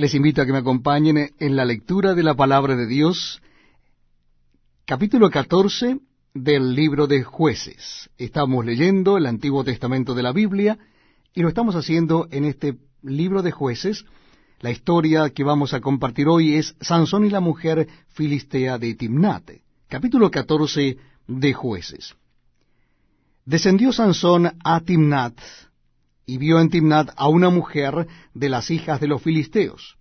Les invito a que me acompañen en la lectura de la palabra de Dios, capítulo 14 del libro de jueces. Estamos leyendo el Antiguo Testamento de la Biblia y lo estamos haciendo en este libro de jueces. La historia que vamos a compartir hoy es Sansón y la mujer filistea de Timnate, capítulo 14 de jueces. Descendió Sansón a Timnat, y vio en Timnat a una mujer de las hijas de los filisteos.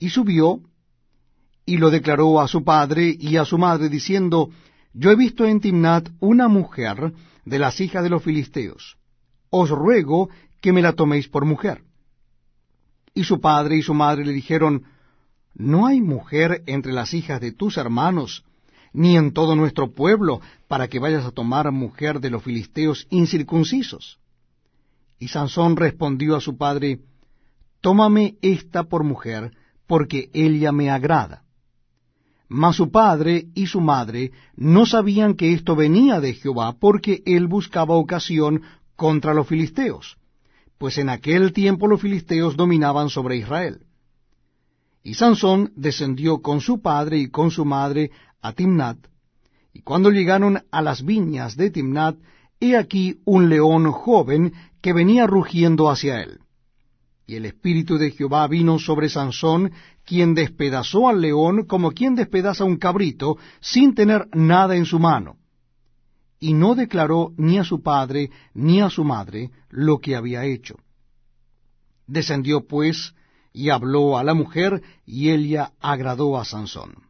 Y subió, y lo declaró a su padre y a su madre, diciendo, Yo he visto en Timnat una mujer de las hijas de los filisteos. Os ruego que me la toméis por mujer. Y su padre y su madre le dijeron, ¿No hay mujer entre las hijas de tus hermanos, ni en todo nuestro pueblo, para que vayas a tomar mujer de los filisteos incircuncisos? Y Sansón respondió a su padre, Tómame esta por mujer, porque ella me agrada. Mas su padre y su madre no sabían que esto venía de Jehová, porque él buscaba ocasión contra los filisteos, pues en aquel tiempo los filisteos dominaban sobre Israel. Y Sansón descendió con su padre y con su madre a Timnat, y cuando llegaron a las viñas de Timnat, he aquí un león joven que venía rugiendo hacia él. Y el espíritu de Jehová vino sobre Sansón, quien despedazó al león como quien despedaza un cabrito, sin tener nada en su mano. Y no declaró ni a su padre ni a su madre lo que había hecho. Descendió pues y habló a la mujer, y ella agradó a Sansón.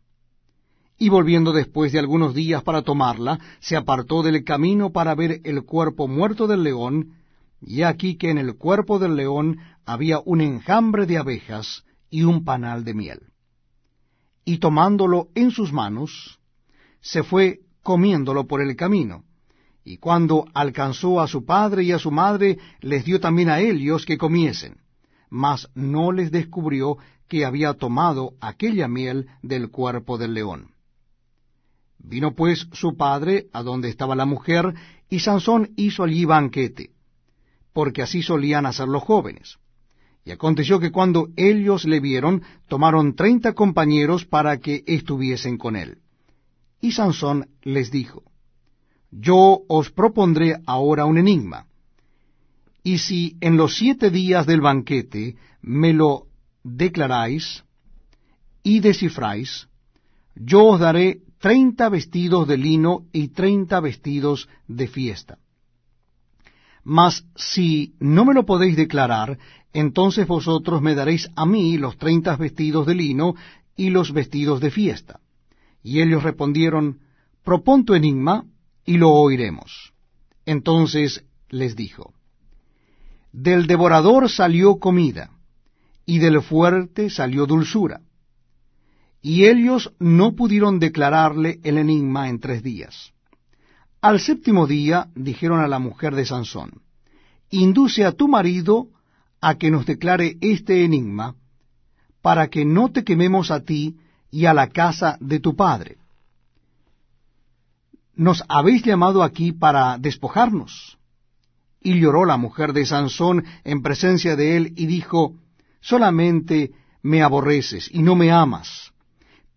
Y volviendo después de algunos días para tomarla, se apartó del camino para ver el cuerpo muerto del león, y aquí que en el cuerpo del león había un enjambre de abejas y un panal de miel. Y tomándolo en sus manos, se fue comiéndolo por el camino. Y cuando alcanzó a su padre y a su madre, les dio también a ellos que comiesen, mas no les descubrió que había tomado aquella miel del cuerpo del león. Vino pues su padre a donde estaba la mujer, y Sansón hizo allí banquete, porque así solían hacer los jóvenes. Y aconteció que cuando ellos le vieron, tomaron treinta compañeros para que estuviesen con él. Y Sansón les dijo, Yo os propondré ahora un enigma, y si en los siete días del banquete me lo declaráis y descifráis, yo os daré treinta vestidos de lino y treinta vestidos de fiesta. Mas si no me lo podéis declarar, entonces vosotros me daréis a mí los treinta vestidos de lino y los vestidos de fiesta. Y ellos respondieron, Propon tu enigma y lo oiremos. Entonces les dijo, Del devorador salió comida, y del fuerte salió dulzura y ellos no pudieron declararle el enigma en tres días. Al séptimo día dijeron a la mujer de Sansón, Induce a tu marido a que nos declare este enigma, para que no te quememos a ti y a la casa de tu padre. Nos habéis llamado aquí para despojarnos. Y lloró la mujer de Sansón en presencia de él y dijo, Solamente me aborreces y no me amas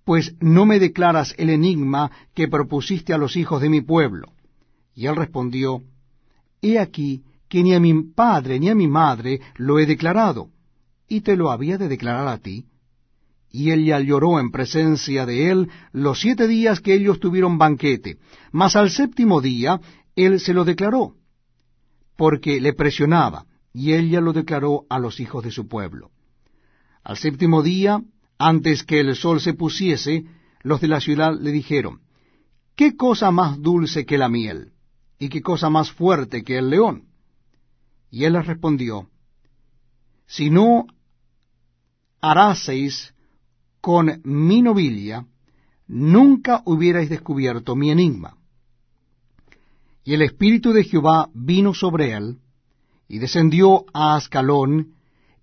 pues no me declaras el enigma que propusiste a los hijos de mi pueblo. Y él respondió, He aquí que ni a mi padre ni a mi madre lo he declarado, y te lo había de declarar a ti. Y ella lloró en presencia de él los siete días que ellos tuvieron banquete, mas al séptimo día él se lo declaró, porque le presionaba, y ella lo declaró a los hijos de su pueblo. Al séptimo día antes que el sol se pusiese, los de la ciudad le dijeron, ¿qué cosa más dulce que la miel? ¿Y qué cosa más fuerte que el león? Y él les respondió, Si no haráseis con mi nobilia, nunca hubierais descubierto mi enigma. Y el Espíritu de Jehová vino sobre él, y descendió a Ascalón,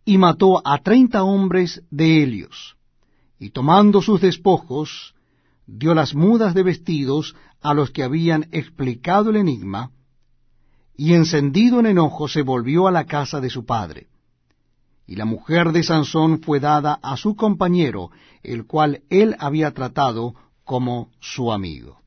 y mató a treinta hombres de ellos y tomando sus despojos, dio las mudas de vestidos a los que habían explicado el enigma, y encendido en enojo se volvió a la casa de su padre. y la mujer de Sansón fue dada a su compañero, el cual él había tratado como su amigo.